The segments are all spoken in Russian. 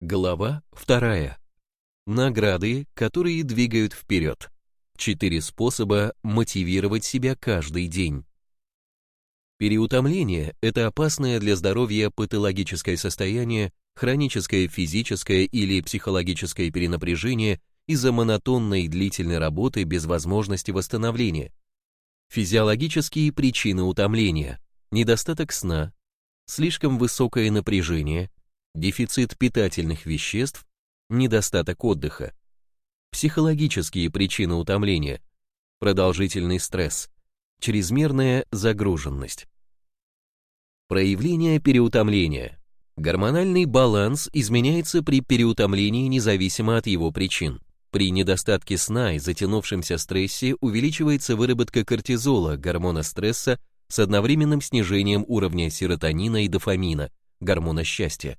Глава вторая. Награды, которые двигают вперед. Четыре способа мотивировать себя каждый день. Переутомление – это опасное для здоровья патологическое состояние, хроническое физическое или психологическое перенапряжение из-за монотонной длительной работы без возможности восстановления. Физиологические причины утомления – недостаток сна, слишком высокое напряжение – дефицит питательных веществ, недостаток отдыха. Психологические причины утомления, продолжительный стресс, чрезмерная загруженность. Проявление переутомления. Гормональный баланс изменяется при переутомлении независимо от его причин. При недостатке сна и затянувшемся стрессе увеличивается выработка кортизола, гормона стресса, с одновременным снижением уровня серотонина и дофамина, гормона счастья.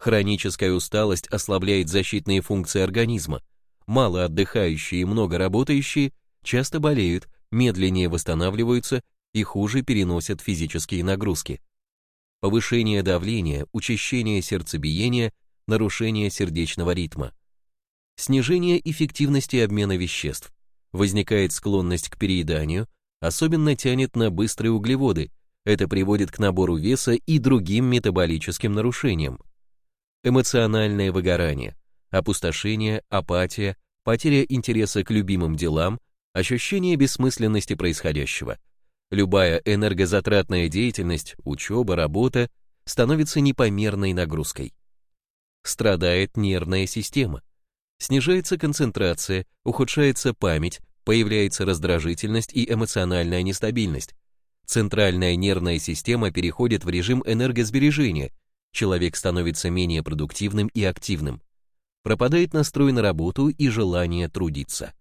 Хроническая усталость ослабляет защитные функции организма. Мало отдыхающие и много работающие часто болеют, медленнее восстанавливаются и хуже переносят физические нагрузки. Повышение давления, учащение сердцебиения, нарушение сердечного ритма. Снижение эффективности обмена веществ. Возникает склонность к перееданию, особенно тянет на быстрые углеводы. Это приводит к набору веса и другим метаболическим нарушениям эмоциональное выгорание, опустошение, апатия, потеря интереса к любимым делам, ощущение бессмысленности происходящего. Любая энергозатратная деятельность, учеба, работа становится непомерной нагрузкой. Страдает нервная система. Снижается концентрация, ухудшается память, появляется раздражительность и эмоциональная нестабильность. Центральная нервная система переходит в режим энергосбережения, человек становится менее продуктивным и активным, пропадает настрой на работу и желание трудиться.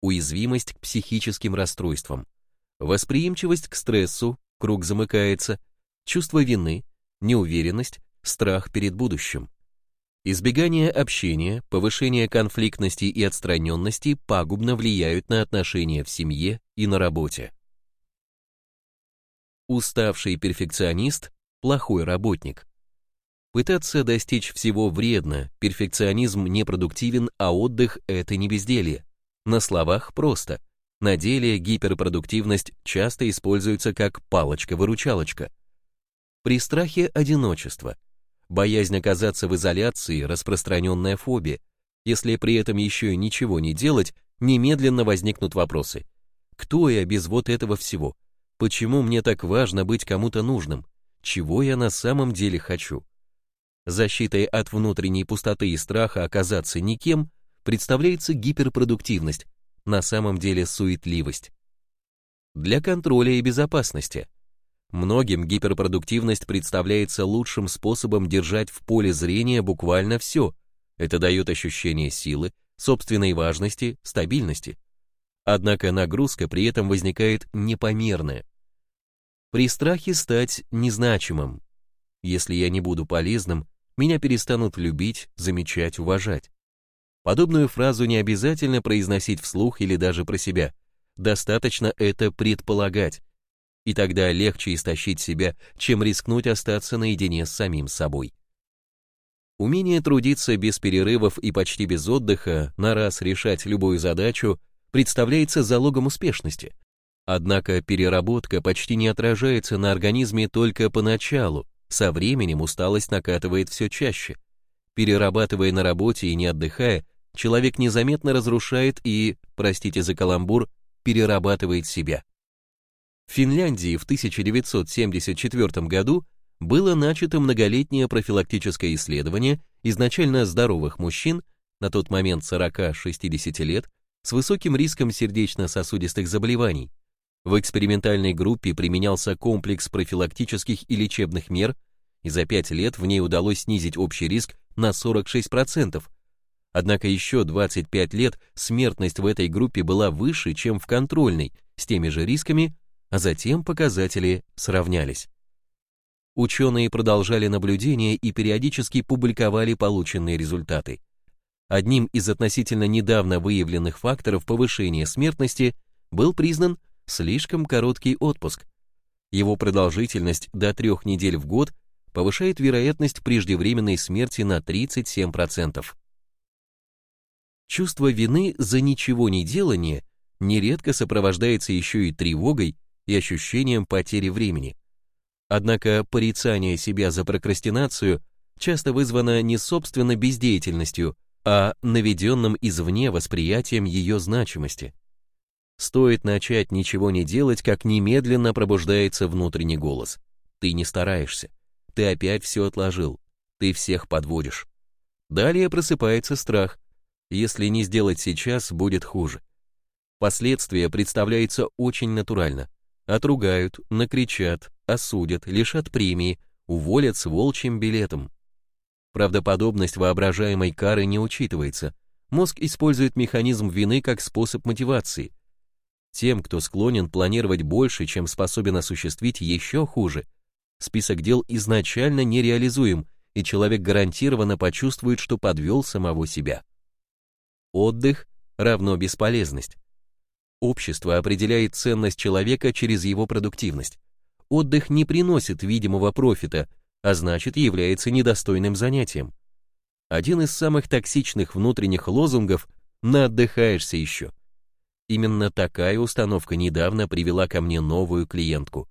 Уязвимость к психическим расстройствам, восприимчивость к стрессу, круг замыкается, чувство вины, неуверенность, страх перед будущим. Избегание общения, повышение конфликтности и отстраненности пагубно влияют на отношения в семье и на работе. Уставший перфекционист – плохой работник. Пытаться достичь всего вредно, перфекционизм непродуктивен, а отдых – это не безделье. На словах просто. На деле гиперпродуктивность часто используется как палочка-выручалочка. При страхе одиночества. Боязнь оказаться в изоляции – распространенная фобия. Если при этом еще и ничего не делать, немедленно возникнут вопросы. Кто я без вот этого всего? Почему мне так важно быть кому-то нужным? Чего я на самом деле хочу? Защитой от внутренней пустоты и страха оказаться никем представляется гиперпродуктивность, на самом деле суетливость. Для контроля и безопасности. Многим гиперпродуктивность представляется лучшим способом держать в поле зрения буквально все. Это дает ощущение силы, собственной важности, стабильности. Однако нагрузка при этом возникает непомерная. При страхе стать незначимым. Если я не буду полезным, меня перестанут любить, замечать, уважать. Подобную фразу не обязательно произносить вслух или даже про себя. Достаточно это предполагать. И тогда легче истощить себя, чем рискнуть остаться наедине с самим собой. Умение трудиться без перерывов и почти без отдыха, на раз решать любую задачу, представляется залогом успешности. Однако переработка почти не отражается на организме только поначалу, со временем усталость накатывает все чаще. Перерабатывая на работе и не отдыхая, человек незаметно разрушает и, простите за каламбур, перерабатывает себя. В Финляндии в 1974 году было начато многолетнее профилактическое исследование изначально здоровых мужчин, на тот момент 40-60 лет, с высоким риском сердечно-сосудистых заболеваний, в экспериментальной группе применялся комплекс профилактических и лечебных мер, и за 5 лет в ней удалось снизить общий риск на 46%. Однако еще 25 лет смертность в этой группе была выше, чем в контрольной, с теми же рисками, а затем показатели сравнялись. Ученые продолжали наблюдения и периодически публиковали полученные результаты. Одним из относительно недавно выявленных факторов повышения смертности был признан слишком короткий отпуск. Его продолжительность до трех недель в год повышает вероятность преждевременной смерти на 37%. Чувство вины за ничего не делание нередко сопровождается еще и тревогой и ощущением потери времени. Однако порицание себя за прокрастинацию часто вызвано не собственно бездеятельностью, а наведенным извне восприятием ее значимости. Стоит начать ничего не делать, как немедленно пробуждается внутренний голос. Ты не стараешься. Ты опять все отложил. Ты всех подводишь. Далее просыпается страх. Если не сделать сейчас, будет хуже. Последствия представляются очень натурально. Отругают, накричат, осудят, лишат премии, уволят с волчьим билетом. Правдоподобность воображаемой кары не учитывается. Мозг использует механизм вины как способ мотивации. Тем, кто склонен планировать больше, чем способен осуществить, еще хуже. Список дел изначально нереализуем, и человек гарантированно почувствует, что подвел самого себя. Отдых равно бесполезность. Общество определяет ценность человека через его продуктивность. Отдых не приносит видимого профита, а значит является недостойным занятием. Один из самых токсичных внутренних лозунгов «наотдыхаешься еще». Именно такая установка недавно привела ко мне новую клиентку.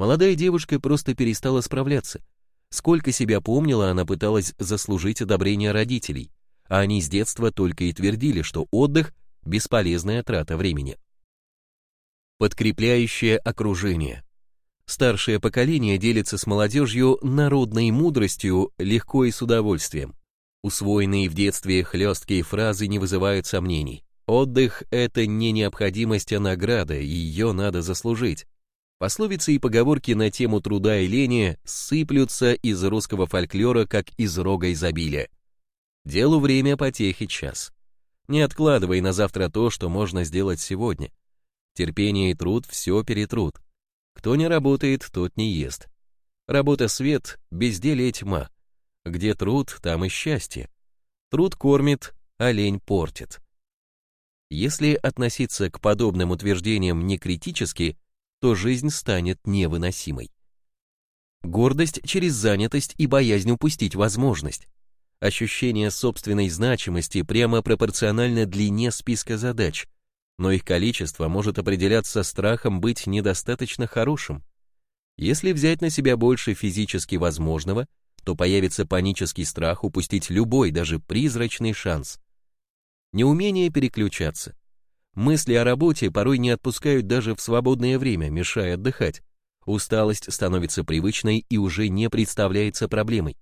Молодая девушка просто перестала справляться. Сколько себя помнила, она пыталась заслужить одобрение родителей, а они с детства только и твердили, что отдых – бесполезная трата времени. Подкрепляющее окружение. Старшее поколение делится с молодежью народной мудростью легко и с удовольствием. Усвоенные в детстве хлесткие фразы не вызывают сомнений. Отдых – это не необходимость, а награда, и ее надо заслужить. Пословицы и поговорки на тему труда и лени сыплются из русского фольклора, как из рога изобилия. Делу время, потехи час. Не откладывай на завтра то, что можно сделать сегодня. Терпение и труд все перетрут. Кто не работает, тот не ест. Работа свет, безделие тьма. Где труд, там и счастье. Труд кормит, а лень портит. Если относиться к подобным утверждениям не критически, то жизнь станет невыносимой. Гордость через занятость и боязнь упустить возможность. Ощущение собственной значимости прямо пропорционально длине списка задач, но их количество может определяться страхом быть недостаточно хорошим. Если взять на себя больше физически возможного, то появится панический страх упустить любой, даже призрачный шанс неумение переключаться. Мысли о работе порой не отпускают даже в свободное время, мешая отдыхать. Усталость становится привычной и уже не представляется проблемой.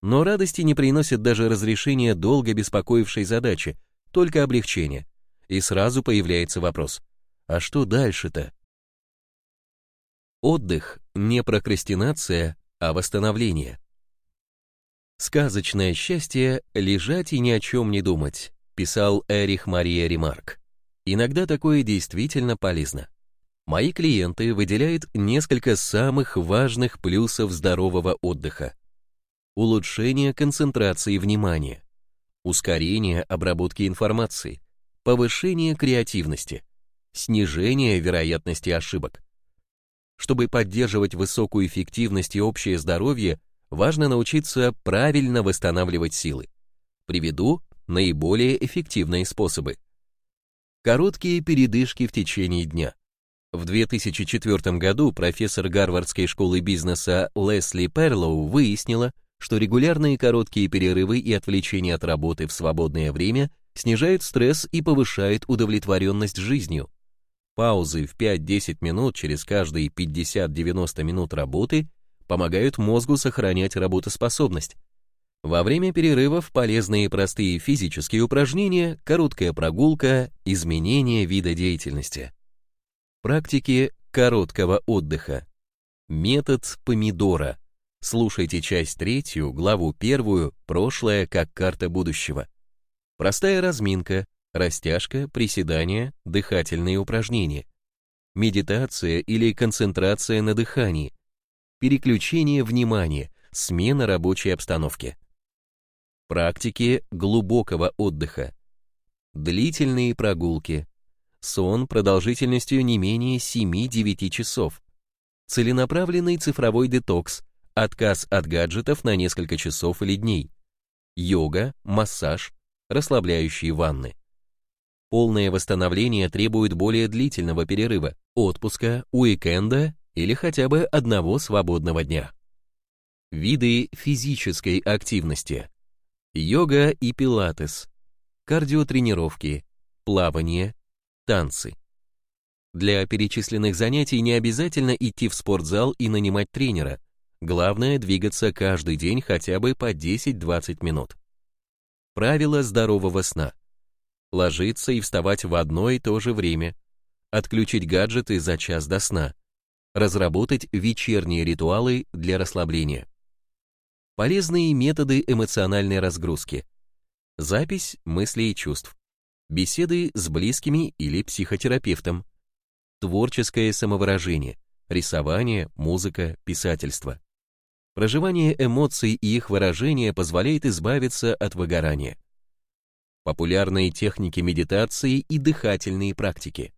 Но радости не приносит даже разрешение долго беспокоившей задачи, только облегчение. И сразу появляется вопрос, а что дальше-то? Отдых – не прокрастинация, а восстановление. Сказочное счастье – лежать и ни о чем не думать, писал Эрих Мария Ремарк. Иногда такое действительно полезно. Мои клиенты выделяют несколько самых важных плюсов здорового отдыха. Улучшение концентрации внимания, ускорение обработки информации, повышение креативности, снижение вероятности ошибок. Чтобы поддерживать высокую эффективность и общее здоровье, важно научиться правильно восстанавливать силы. Приведу наиболее эффективные способы. Короткие передышки в течение дня. В 2004 году профессор Гарвардской школы бизнеса Лесли Перлоу выяснила, что регулярные короткие перерывы и отвлечения от работы в свободное время снижают стресс и повышают удовлетворенность жизнью. Паузы в 5-10 минут через каждые 50-90 минут работы помогают мозгу сохранять работоспособность, во время перерывов полезные простые физические упражнения, короткая прогулка, изменение вида деятельности. Практики короткого отдыха. Метод помидора. Слушайте часть третью, главу первую, прошлое как карта будущего. Простая разминка, растяжка, приседания, дыхательные упражнения. Медитация или концентрация на дыхании. Переключение внимания, смена рабочей обстановки. Практики глубокого отдыха. Длительные прогулки. Сон продолжительностью не менее 7-9 часов. Целенаправленный цифровой детокс, отказ от гаджетов на несколько часов или дней, йога, массаж, расслабляющие ванны. Полное восстановление требует более длительного перерыва, отпуска, уикенда или хотя бы одного свободного дня. Виды физической активности. Йога и пилатес, кардиотренировки, плавание, танцы. Для перечисленных занятий не обязательно идти в спортзал и нанимать тренера. Главное двигаться каждый день хотя бы по 10-20 минут. Правила здорового сна. Ложиться и вставать в одно и то же время. Отключить гаджеты за час до сна. Разработать вечерние ритуалы для расслабления. Полезные методы эмоциональной разгрузки. Запись мыслей и чувств. Беседы с близкими или психотерапевтом творческое самовыражение, рисование, музыка, писательство. Проживание эмоций и их выражение позволяет избавиться от выгорания. Популярные техники медитации и дыхательные практики.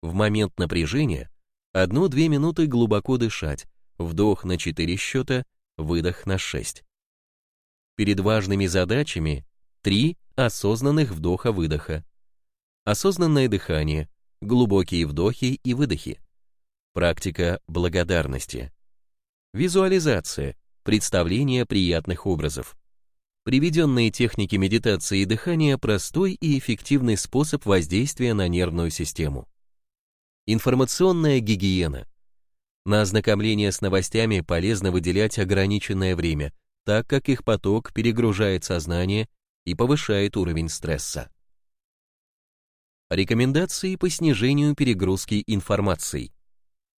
В момент напряжения 1-2 минуты глубоко дышать, вдох на 4 счета, выдох на 6. Перед важными задачами 3 осознанных вдоха-выдоха. Осознанное дыхание, глубокие вдохи и выдохи. Практика благодарности. Визуализация, представление приятных образов. Приведенные техники медитации и дыхания – простой и эффективный способ воздействия на нервную систему. Информационная гигиена. На ознакомление с новостями полезно выделять ограниченное время, так как их поток перегружает сознание и повышает уровень стресса. Рекомендации по снижению перегрузки информацией.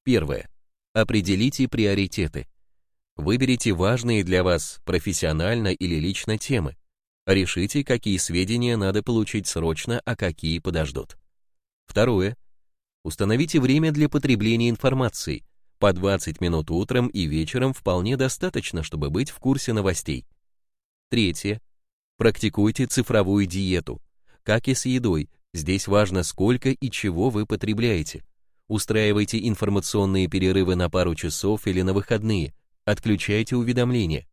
Первое. Определите приоритеты. Выберите важные для вас профессионально или лично темы. Решите, какие сведения надо получить срочно, а какие подождут. Второе. Установите время для потребления информации. По 20 минут утром и вечером вполне достаточно, чтобы быть в курсе новостей. Третье. Практикуйте цифровую диету. Как и с едой, Здесь важно, сколько и чего вы потребляете. Устраивайте информационные перерывы на пару часов или на выходные. Отключайте уведомления.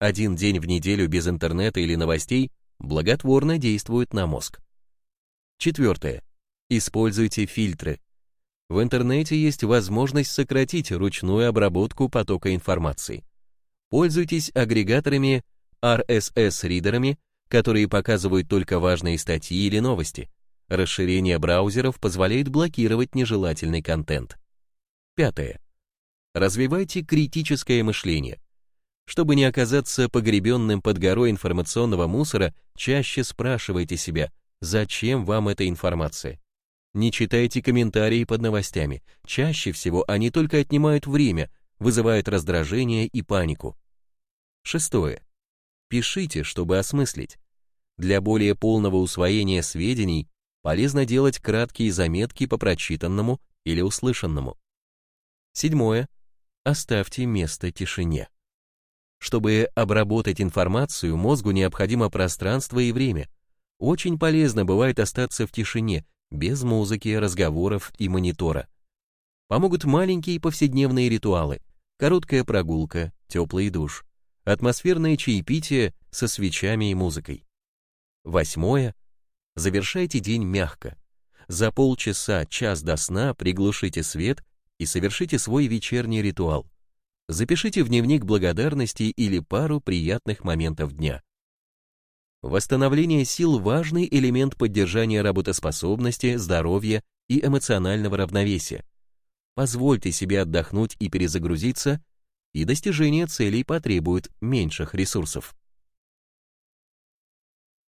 Один день в неделю без интернета или новостей благотворно действует на мозг. Четвертое. Используйте фильтры. В интернете есть возможность сократить ручную обработку потока информации. Пользуйтесь агрегаторами RSS-ридерами, которые показывают только важные статьи или новости. Расширение браузеров позволяет блокировать нежелательный контент. Пятое. Развивайте критическое мышление. Чтобы не оказаться погребенным под горой информационного мусора, чаще спрашивайте себя, зачем вам эта информация. Не читайте комментарии под новостями. Чаще всего они только отнимают время, вызывают раздражение и панику. Шестое. Пишите, чтобы осмыслить. Для более полного усвоения сведений полезно делать краткие заметки по прочитанному или услышанному. Седьмое. Оставьте место тишине. Чтобы обработать информацию, мозгу необходимо пространство и время. Очень полезно бывает остаться в тишине, без музыки, разговоров и монитора. Помогут маленькие повседневные ритуалы, короткая прогулка, теплый душ, атмосферное чаепитие со свечами и музыкой. Восьмое Завершайте день мягко. За полчаса, час до сна приглушите свет и совершите свой вечерний ритуал. Запишите в дневник благодарности или пару приятных моментов дня. Восстановление сил – важный элемент поддержания работоспособности, здоровья и эмоционального равновесия. Позвольте себе отдохнуть и перезагрузиться, и достижение целей потребует меньших ресурсов.